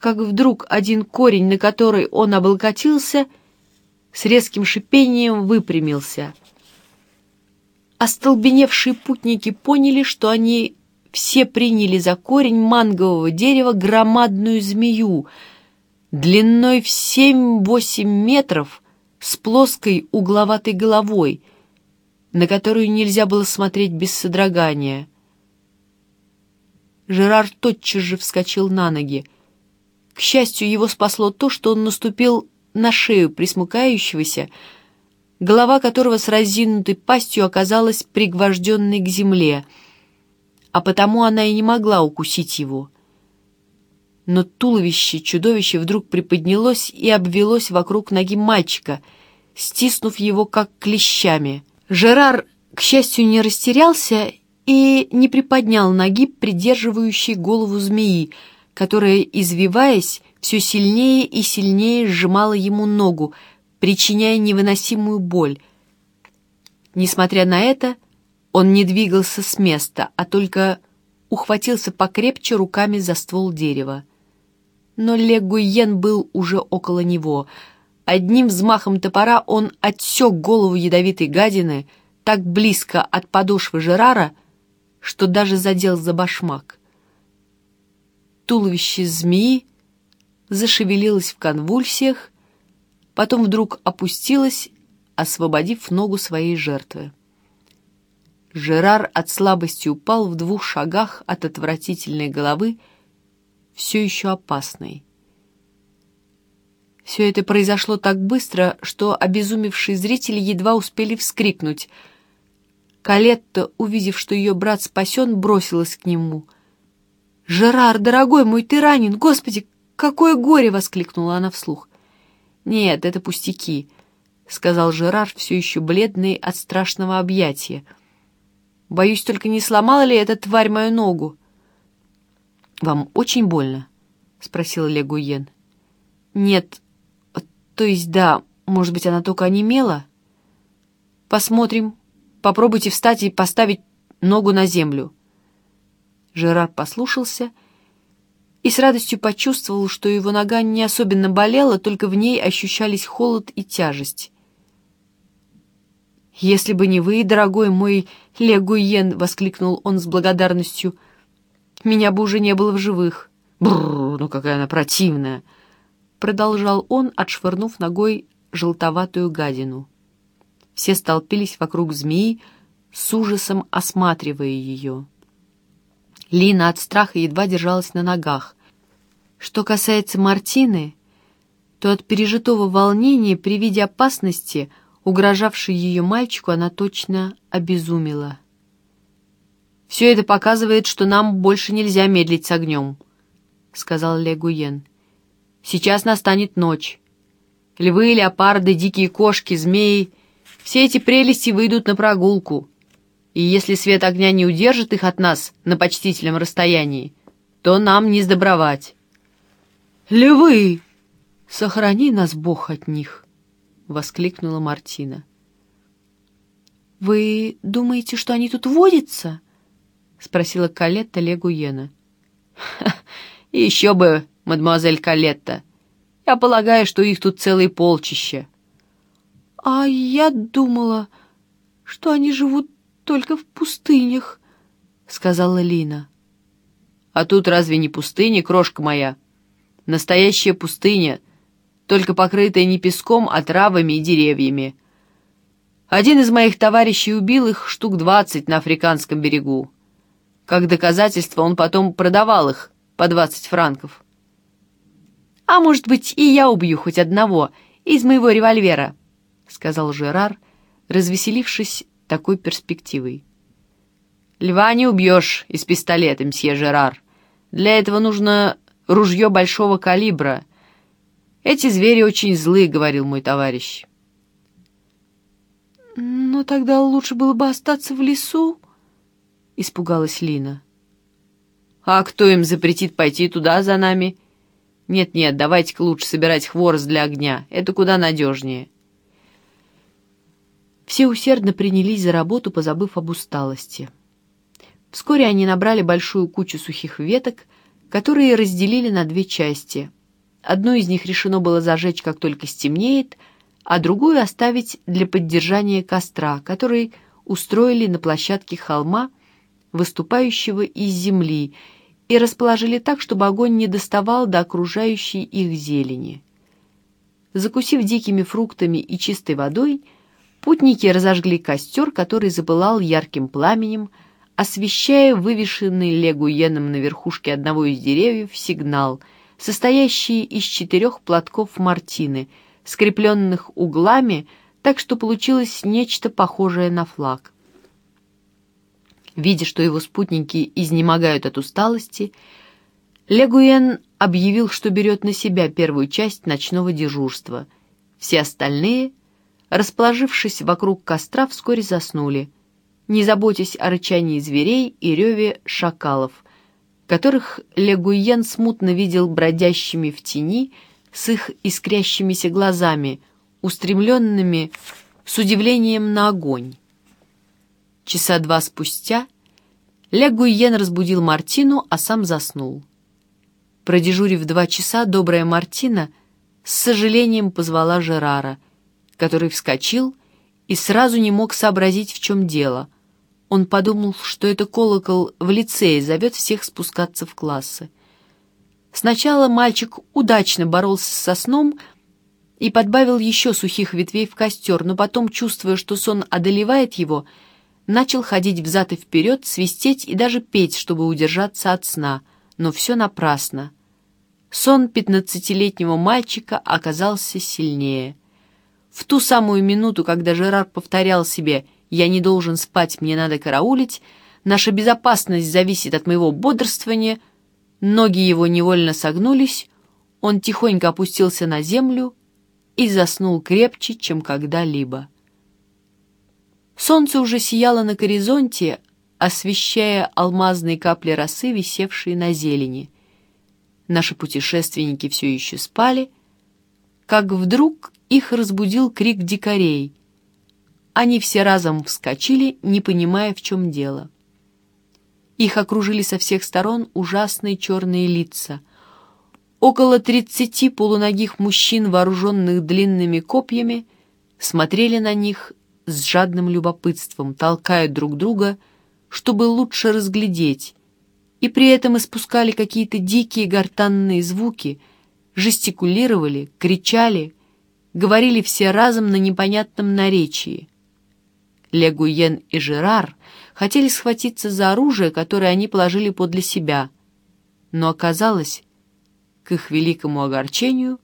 как вдруг один корень, на который он облокотился, с резким шипением выпрямился. Остолбеневшие путники поняли, что они все приняли за корень мангового дерева громадную змею, длиной в семь-восемь метров, с плоской угловатой головой, на которую нельзя было смотреть без содрогания. Жерар тотчас же вскочил на ноги. К счастью, его спасло то, что он наступил на шею присмыкающегося, голова которого с разинутой пастью оказалась пригвожденной к земле, а потому она и не могла укусить его. Но туловище чудовища вдруг приподнялось и обвелось вокруг ноги мальчика, стиснув его как клещами. Жерар, к счастью, не растерялся и не приподнял ноги, придерживающей голову змеи, которая, извиваясь, все сильнее и сильнее сжимала ему ногу, причиняя невыносимую боль. Несмотря на это, он не двигался с места, а только ухватился покрепче руками за ствол дерева. Но Легуйен был уже около него. Одним взмахом топора он отсек голову ядовитой гадины так близко от подошвы Жерара, что даже задел за башмак. Туловище змеи зашевелилось в конвульсиях, потом вдруг опустилось, освободив ногу своей жертвы. Жерар от слабости упал в двух шагах от отвратительной головы, все еще опасной. Все это произошло так быстро, что обезумевшие зрители едва успели вскрикнуть — Калетта, увидев, что ее брат спасен, бросилась к нему. «Жерар, дорогой мой, ты ранен! Господи, какое горе!» — воскликнула она вслух. «Нет, это пустяки», — сказал Жерар, все еще бледный от страшного объятия. «Боюсь, только не сломала ли эта тварь мою ногу?» «Вам очень больно?» — спросил Легуен. «Нет, то есть да, может быть, она только онемела?» «Посмотрим», Попробуйте встать и поставить ногу на землю». Жерар послушался и с радостью почувствовал, что его нога не особенно болела, только в ней ощущались холод и тяжесть. «Если бы не вы, дорогой мой Легуен!» — воскликнул он с благодарностью. «Меня бы уже не было в живых». «Бррр, ну какая она противная!» — продолжал он, отшвырнув ногой желтоватую гадину. Все столпились вокруг змеи, с ужасом осматривая ее. Лина от страха едва держалась на ногах. Что касается Мартины, то от пережитого волнения при виде опасности, угрожавшей ее мальчику, она точно обезумела. «Все это показывает, что нам больше нельзя медлить с огнем», — сказал Легуен. «Сейчас настанет ночь. Львы, леопарды, дикие кошки, змеи все эти прелести выйдут на прогулку, и если свет огня не удержит их от нас на почтительном расстоянии, то нам не сдобровать. «Львы! Сохрани нас Бог от них!» — воскликнула Мартина. «Вы думаете, что они тут водятся?» — спросила Калетта Легуена. «Еще бы, мадемуазель Калетта! Я полагаю, что их тут целые полчища!» «А я думала, что они живут только в пустынях», — сказала Лина. «А тут разве не пустыня, крошка моя? Настоящая пустыня, только покрытая не песком, а травами и деревьями. Один из моих товарищей убил их штук двадцать на африканском берегу. Как доказательство он потом продавал их по двадцать франков. А может быть, и я убью хоть одного из моего револьвера» сказал Жерар, развеселившись такой перспективой. «Льва не убьешь из пистолета, мсье Жерар. Для этого нужно ружье большого калибра. Эти звери очень злы», — говорил мой товарищ. «Но тогда лучше было бы остаться в лесу», — испугалась Лина. «А кто им запретит пойти туда за нами?» «Нет-нет, давайте-ка лучше собирать хворост для огня. Это куда надежнее». Все усердно принялись за работу, позабыв об усталости. Вскоре они набрали большую кучу сухих веток, которые разделили на две части. Одну из них решено было зажечь, как только стемнеет, а другую оставить для поддержания костра, который устроили на площадке холма, выступающего из земли, и расположили так, чтобы огонь не доставал до окружающей их зелени. Закусив дикими фруктами и чистой водой, путники разожгли костер, который запылал ярким пламенем, освещая вывешенный легуеном на верхушке одного из деревьев сигнал, состоящий из четырех платков мартины, скрепленных углами, так что получилось нечто похожее на флаг. Видя, что его спутники изнемогают от усталости, Легуен объявил, что берет на себя первую часть ночного дежурства. Все остальные, расположившись вокруг костра, вскоре заснули, не заботясь о рычании зверей и реве шакалов, которых Легуен смутно видел бродящими в тени с их искрящимися глазами, устремленными с удивлением на огонь. Часа два спустя Легуен разбудил Мартину, а сам заснул. Продежурив два часа, добрая Мартина с сожалением позвала Жерара, который вскочил и сразу не мог сообразить, в чем дело. Он подумал, что это колокол в лицее зовет всех спускаться в классы. Сначала мальчик удачно боролся со сном и подбавил еще сухих ветвей в костер, но потом, чувствуя, что сон одолевает его, начал ходить взад и вперед, свистеть и даже петь, чтобы удержаться от сна, но все напрасно. Сон пятнадцатилетнего мальчика оказался сильнее. В ту самую минуту, когда Жерар повторял себе «я не должен спать, мне надо караулить», «наша безопасность зависит от моего бодрствования», ноги его невольно согнулись, он тихонько опустился на землю и заснул крепче, чем когда-либо. Солнце уже сияло на горизонте, освещая алмазные капли росы, висевшие на зелени — Наши путешественники все еще спали, как вдруг их разбудил крик дикарей. Они все разом вскочили, не понимая, в чем дело. Их окружили со всех сторон ужасные черные лица. Около тридцати полуногих мужчин, вооруженных длинными копьями, смотрели на них с жадным любопытством, толкая друг друга, чтобы лучше разглядеть, и при этом испускали какие-то дикие гортанные звуки, жестикулировали, кричали, говорили все разом на непонятном наречии. Легуен и Жерар хотели схватиться за оружие, которое они положили подле себя, но оказалось, к их великому огорчению,